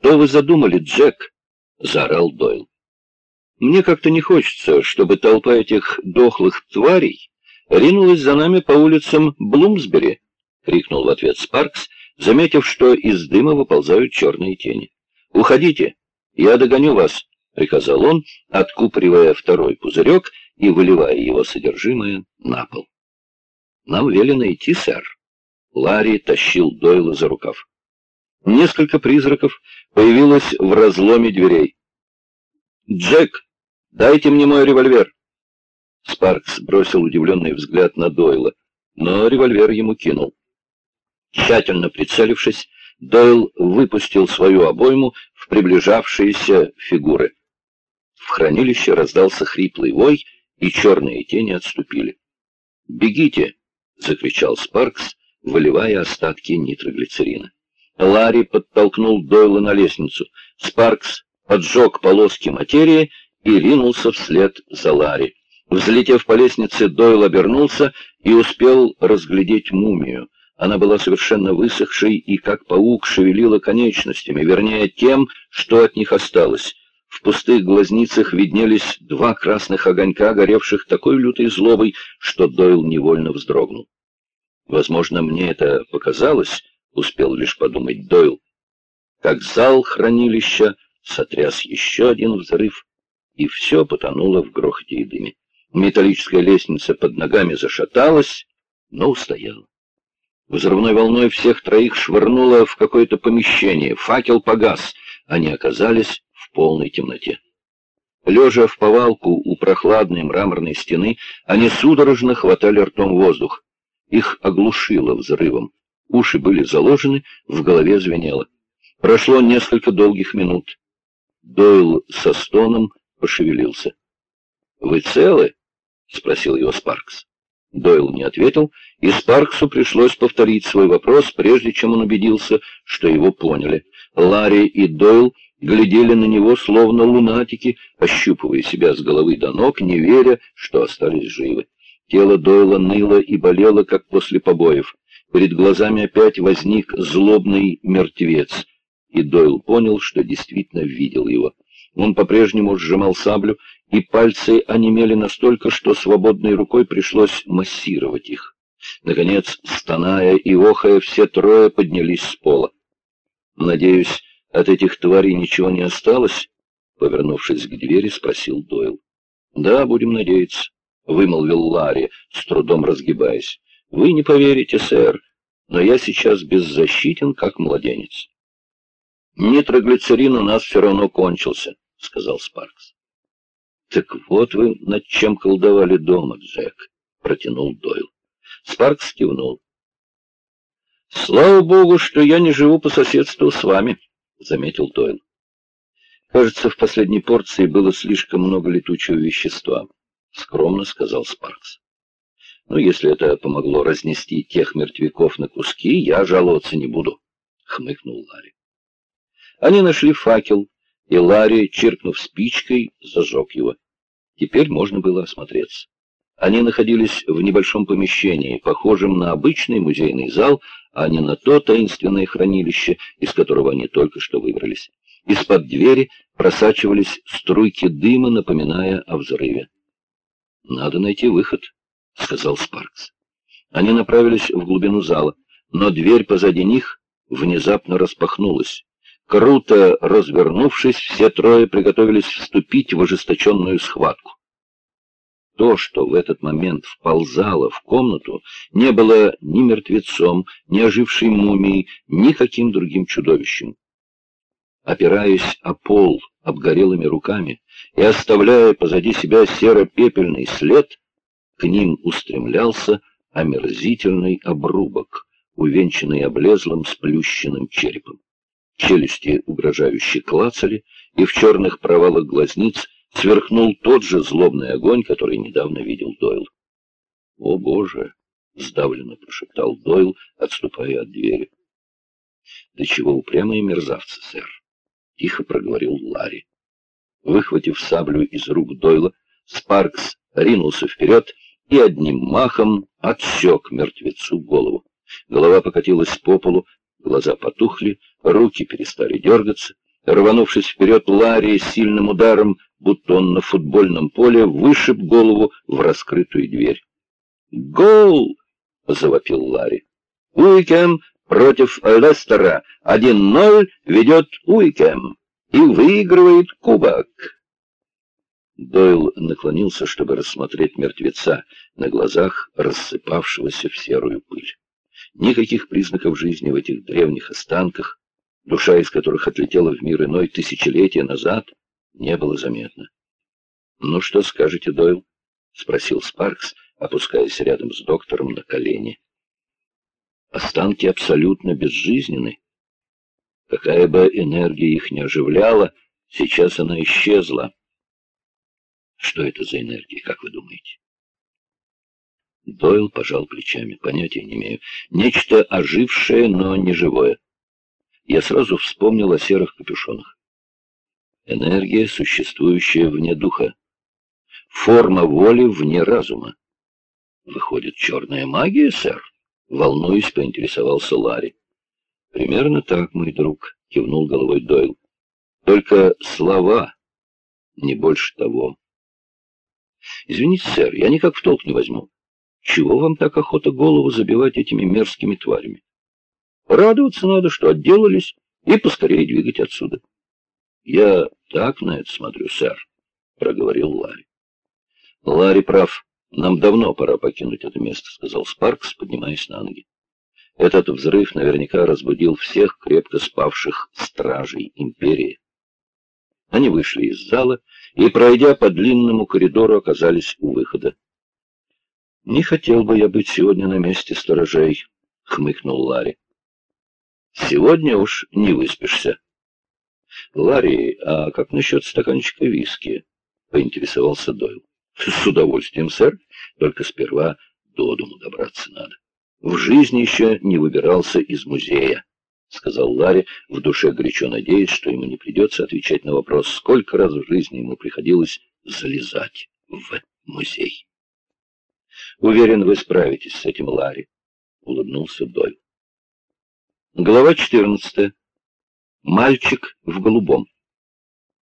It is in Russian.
«Что вы задумали, Джек?» — заорал Дойл. «Мне как-то не хочется, чтобы толпа этих дохлых тварей ринулась за нами по улицам Блумсбери», — крикнул в ответ Спаркс, заметив, что из дыма выползают черные тени. «Уходите, я догоню вас», — приказал он, откупоривая второй пузырек и выливая его содержимое на пол. «Нам велено идти, сэр». Ларри тащил Дойла за рукав. Несколько призраков появилось в разломе дверей. «Джек, дайте мне мой револьвер!» Спаркс бросил удивленный взгляд на Дойла, но револьвер ему кинул. Тщательно прицелившись, Дойл выпустил свою обойму в приближавшиеся фигуры. В хранилище раздался хриплый вой, и черные тени отступили. «Бегите!» — закричал Спаркс, выливая остатки нитроглицерина. Ларри подтолкнул Дойла на лестницу. Спаркс поджег полоски материи и ринулся вслед за Ларри. Взлетев по лестнице, Дойл обернулся и успел разглядеть мумию. Она была совершенно высохшей и, как паук, шевелила конечностями, вернее, тем, что от них осталось. В пустых глазницах виднелись два красных огонька, горевших такой лютой злобой, что Дойл невольно вздрогнул. Возможно, мне это показалось, успел лишь подумать Дойл. Как зал хранилища сотряс еще один взрыв, и все потонуло в грохоте и дыме. Металлическая лестница под ногами зашаталась, но устояла. Взрывной волной всех троих швырнуло в какое-то помещение. Факел погас. Они оказались в полной темноте. Лежа в повалку у прохладной мраморной стены, они судорожно хватали ртом воздух. Их оглушило взрывом. Уши были заложены, в голове звенело. Прошло несколько долгих минут. Дойл со стоном пошевелился. «Вы целы?» — спросил его Спаркс. Дойл не ответил, и Спарксу пришлось повторить свой вопрос, прежде чем он убедился, что его поняли. Ларри и Дойл глядели на него, словно лунатики, ощупывая себя с головы до ног, не веря, что остались живы. Тело Дойла ныло и болело, как после побоев. Перед глазами опять возник злобный мертвец, и Дойл понял, что действительно видел его. Он по-прежнему сжимал саблю, и пальцы онемели настолько, что свободной рукой пришлось массировать их. Наконец, стоная и охая, все трое поднялись с пола. «Надеюсь, от этих тварей ничего не осталось?» Повернувшись к двери, спросил Дойл. «Да, будем надеяться», — вымолвил Ларри, с трудом разгибаясь. Вы не поверите, сэр, но я сейчас беззащитен, как младенец. Нитроглицерин у нас все равно кончился, сказал Спаркс. Так вот вы над чем колдовали дома, Джек, протянул Дойл. Спаркс кивнул. Слава богу, что я не живу по соседству с вами, заметил Дойл. Кажется, в последней порции было слишком много летучего вещества, скромно сказал Спаркс. Ну, если это помогло разнести тех мертвяков на куски, я жаловаться не буду, — хмыкнул Ларри. Они нашли факел, и Ларри, чиркнув спичкой, зажег его. Теперь можно было осмотреться. Они находились в небольшом помещении, похожем на обычный музейный зал, а не на то таинственное хранилище, из которого они только что выбрались. Из-под двери просачивались струйки дыма, напоминая о взрыве. «Надо найти выход», — сказал Спаркс. Они направились в глубину зала, но дверь позади них внезапно распахнулась. Круто развернувшись, все трое приготовились вступить в ожесточенную схватку. То, что в этот момент вползало в комнату, не было ни мертвецом, ни ожившей мумией, ни каким другим чудовищем. Опираясь о пол обгорелыми руками и оставляя позади себя серо-пепельный след, к ним устремлялся омерзительный обрубок, увенчанный облезлым сплющенным черепом. Челюсти угрожающе клацали, и в черных провалах глазниц сверхнул тот же злобный огонь, который недавно видел Дойл. «О, Боже!» — сдавленно прошептал Дойл, отступая от двери. «Да чего упрямые мерзавцы, сэр!» — тихо проговорил Ларри. Выхватив саблю из рук Дойла, Спаркс ринулся вперед и одним махом отсек мертвецу голову. Голова покатилась по полу, глаза потухли, руки перестали дергаться. Рванувшись вперед, Ларри сильным ударом, будто он на футбольном поле, вышиб голову в раскрытую дверь. «Гол!» — завопил Ларри. «Уикем против Лестера. 1-0 ведет Уикем и выигрывает кубок». Дойл наклонился, чтобы рассмотреть мертвеца на глазах, рассыпавшегося в серую пыль. Никаких признаков жизни в этих древних останках, душа из которых отлетела в мир иной тысячелетия назад, не было заметно. «Ну что скажете, Дойл?» — спросил Спаркс, опускаясь рядом с доктором на колени. «Останки абсолютно безжизненны. Какая бы энергия их не оживляла, сейчас она исчезла». Что это за энергия, как вы думаете? Дойл пожал плечами. Понятия не имею. Нечто ожившее, но не живое. Я сразу вспомнил о серых капюшонах. Энергия, существующая вне духа. Форма воли вне разума. Выходит, черная магия, сэр? Волнуясь, поинтересовался Ларри. Примерно так, мой друг, кивнул головой Дойл. Только слова, не больше того. Извините, сэр, я никак в толк не возьму. Чего вам так охота голову забивать этими мерзкими тварями? Радоваться надо, что отделались, и поскорее двигать отсюда. Я так на это смотрю, сэр, — проговорил Ларри. Ларри прав. Нам давно пора покинуть это место, — сказал Спаркс, поднимаясь на ноги. Этот взрыв наверняка разбудил всех крепко спавших стражей империи. Они вышли из зала и, пройдя по длинному коридору, оказались у выхода. «Не хотел бы я быть сегодня на месте сторожей», — хмыкнул Ларри. «Сегодня уж не выспишься». «Ларри, а как насчет стаканчика виски?» — поинтересовался Дойл. «С удовольствием, сэр, только сперва до дому добраться надо. В жизни еще не выбирался из музея». — сказал Ларри, в душе горячо надеясь, что ему не придется отвечать на вопрос, сколько раз в жизни ему приходилось залезать в музей. «Уверен, вы справитесь с этим, Ларри», — улыбнулся Доль. Глава 14. Мальчик в голубом.